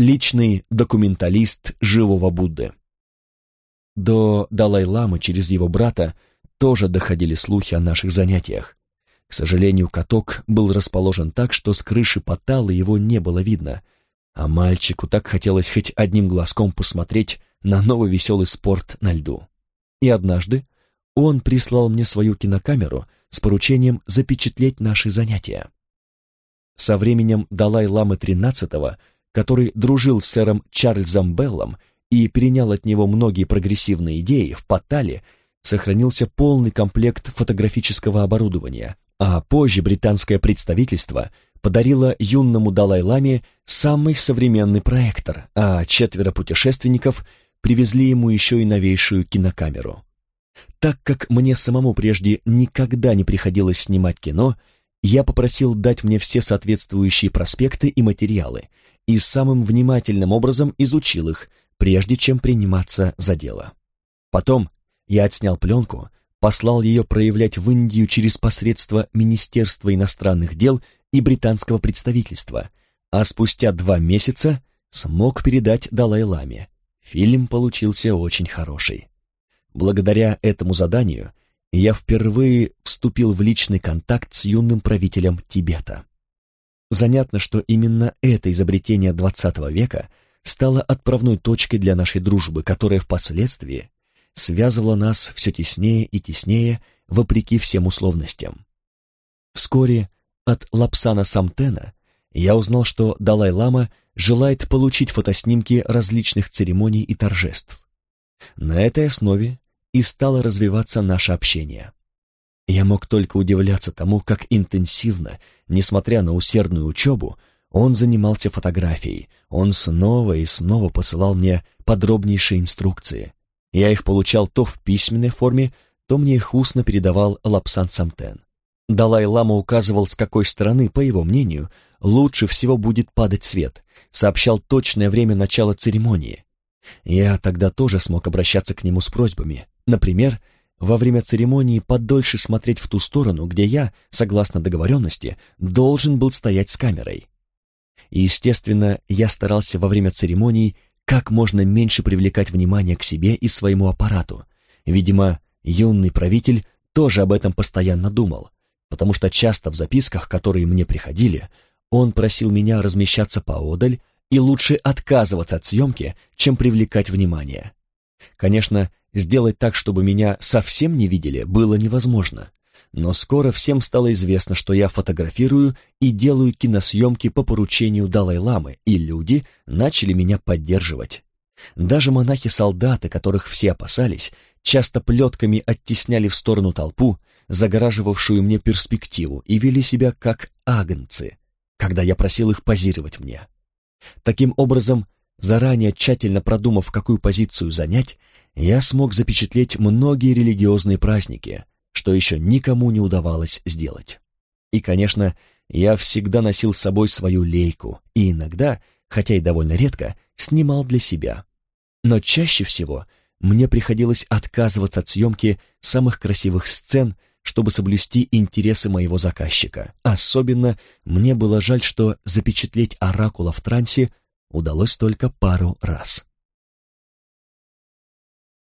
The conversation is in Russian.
личный документалист живого Будды. До Далай-ламы через его брата тоже доходили слухи о наших занятиях. К сожалению, каток был расположен так, что с крыши потала его не было видно, а мальчику так хотелось хоть одним глазком посмотреть на новый веселый спорт на льду. И однажды он прислал мне свою кинокамеру с поручением запечатлеть наши занятия. Со временем Далай-ламы XIII, который дружил с сэром Чарльзом Беллом и перенял от него многие прогрессивные идеи, в Паттале сохранился полный комплект фотографического оборудования, а позже британское представительство подарило юному Далай-ламе самый современный проектор, а четверо путешественников привезли ему еще и новейшую кинокамеру. Так как мне самому прежде никогда не приходилось снимать кино, я попросил дать мне все соответствующие проспекты и материалы и самым внимательным образом изучил их, прежде чем приниматься за дело. Потом я отснял пленку, послал ее проявлять в Индию через посредство Министерства иностранных дел и британского представительства, а спустя два месяца смог передать Далай-Ламе. Фильм получился очень хороший. Благодаря этому заданию я впервые вступил в личный контакт с юным правителем Тибета. Занятно, что именно это изобретение XX века стало отправной точкой для нашей дружбы, которая впоследствии связывала нас все теснее и теснее, вопреки всем условностям. Вскоре от Лапсана Самтена я узнал, что Далай-лама желает получить фотоснимки различных церемоний и торжеств. На этой основе и стало развиваться наше общение. Я мог только удивляться тому, как интенсивно, несмотря на усердную учебу, он занимался фотографией, он снова и снова посылал мне подробнейшие инструкции. Я их получал то в письменной форме, то мне их устно передавал Лапсан Самтен. Далай-лама указывал, с какой стороны, по его мнению, лучше всего будет падать свет, сообщал точное время начала церемонии. Я тогда тоже смог обращаться к нему с просьбами. Например, во время церемонии подольше смотреть в ту сторону, где я, согласно договоренности, должен был стоять с камерой. И, естественно, я старался во время церемонии как можно меньше привлекать внимание к себе и своему аппарату. Видимо, юный правитель тоже об этом постоянно думал, потому что часто в записках, которые мне приходили, он просил меня размещаться поодаль и лучше отказываться от съемки, чем привлекать внимание. Конечно, сделать так, чтобы меня совсем не видели, было невозможно. Но скоро всем стало известно, что я фотографирую и делаю киносъемки по поручению Далай-ламы, и люди начали меня поддерживать. Даже монахи-солдаты, которых все опасались, часто плетками оттесняли в сторону толпу, загораживавшую мне перспективу, и вели себя как агнцы, когда я просил их позировать мне. Таким образом, заранее тщательно продумав, какую позицию занять, я смог запечатлеть многие религиозные праздники, что еще никому не удавалось сделать. И, конечно, я всегда носил с собой свою лейку и иногда, хотя и довольно редко, снимал для себя. Но чаще всего мне приходилось отказываться от съемки самых красивых сцен, чтобы соблюсти интересы моего заказчика. Особенно мне было жаль, что запечатлеть оракула в трансе удалось только пару раз.